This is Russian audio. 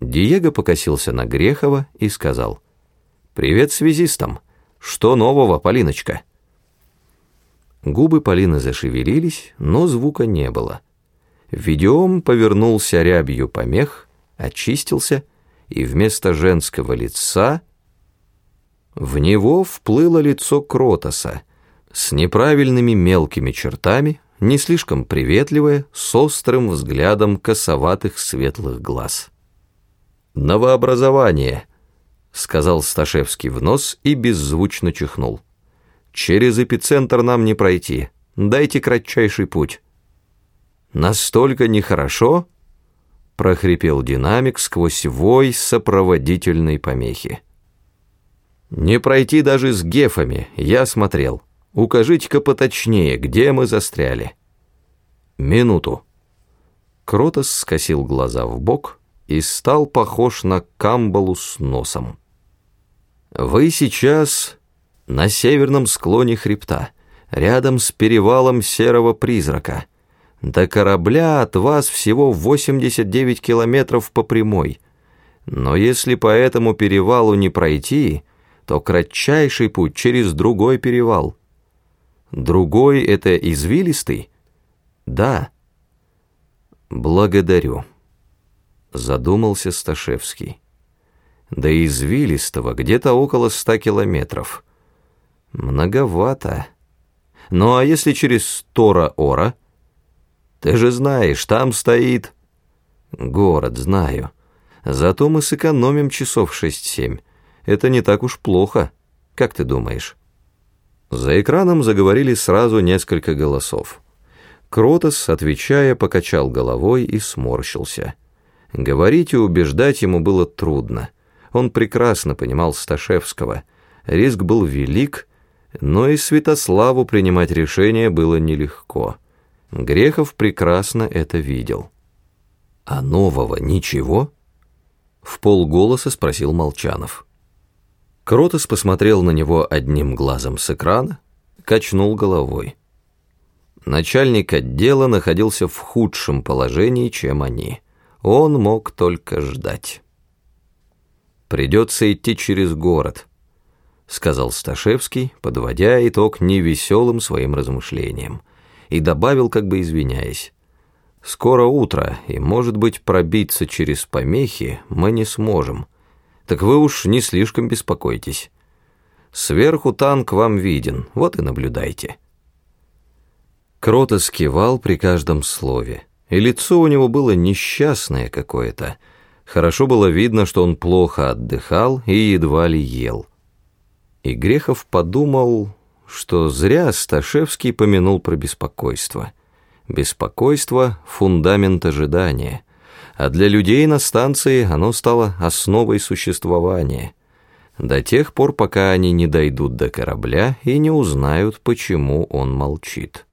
Диего покосился на Грехова и сказал, «Привет связистам! Что нового, Полиночка?» Губы Полины зашевелились, но звука не было. Видеом повернулся рябью помех, очистился, и вместо женского лица в него вплыло лицо Кротоса с неправильными мелкими чертами, не слишком приветливое, с острым взглядом косоватых светлых глаз. «Новообразование», — сказал Сташевский в нос и беззвучно чихнул. «Через эпицентр нам не пройти. Дайте кратчайший путь». «Настолько нехорошо?» — прохрипел динамик сквозь вой сопроводительной помехи. «Не пройти даже с гефами, я смотрел. Укажите-ка поточнее, где мы застряли». «Минуту». Кротос скосил глаза в бок и стал похож на камбалу с носом. «Вы сейчас на северном склоне хребта, рядом с перевалом серого призрака. До корабля от вас всего 89 километров по прямой. Но если по этому перевалу не пройти, то кратчайший путь через другой перевал. Другой — это извилистый? Да. Благодарю задумался Сташевский. До извилистого где-то около ста километров. Многовато. Ну а если через Тора-Ора? Ты же знаешь, там стоит... Город, знаю. Зато мы сэкономим часов шесть-семь. Это не так уж плохо. Как ты думаешь? За экраном заговорили сразу несколько голосов. Кротос, отвечая, покачал головой и сморщился. Говорить и убеждать ему было трудно. Он прекрасно понимал Сташевского. Риск был велик, но и Святославу принимать решение было нелегко. Грехов прекрасно это видел. «А нового ничего?» В полголоса спросил Молчанов. Кротос посмотрел на него одним глазом с экрана, качнул головой. Начальник отдела находился в худшем положении, чем они. Он мог только ждать. «Придется идти через город», — сказал Сташевский, подводя итог невеселым своим размышлениям, и добавил, как бы извиняясь, «Скоро утро, и, может быть, пробиться через помехи мы не сможем. Так вы уж не слишком беспокойтесь. Сверху танк вам виден, вот и наблюдайте». Крота скивал при каждом слове и лицо у него было несчастное какое-то. Хорошо было видно, что он плохо отдыхал и едва ли ел. И Грехов подумал, что зря Сташевский помянул про беспокойство. Беспокойство — фундамент ожидания, а для людей на станции оно стало основой существования. До тех пор, пока они не дойдут до корабля и не узнают, почему он молчит.